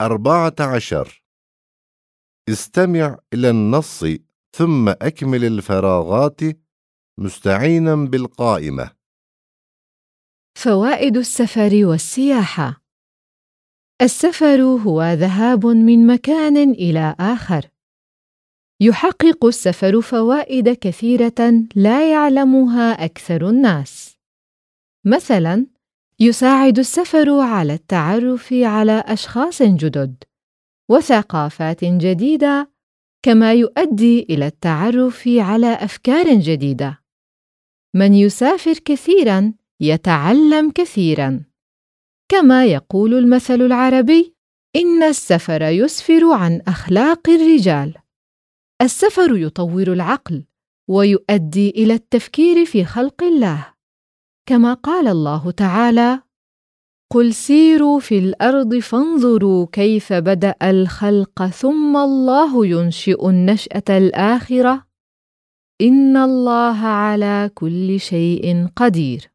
أربعة عشر. استمع إلى النص ثم أكمل الفراغات مستعينا بالقائمة. فوائد السفر والسياحة. السفر هو ذهاب من مكان إلى آخر. يحقق السفر فوائد كثيرة لا يعلمها أكثر الناس. مثلاً يساعد السفر على التعرف على أشخاص جدد وثقافات جديدة كما يؤدي إلى التعرف على أفكار جديدة. من يسافر كثيراً يتعلم كثيراً. كما يقول المثل العربي إن السفر يسفر عن أخلاق الرجال. السفر يطور العقل ويؤدي إلى التفكير في خلق الله. كما قال الله تعالى قل سيروا في الأرض فانظروا كيف بدا الخلق ثم الله ينشئ النشاه الاخره ان الله على كل شيء قدير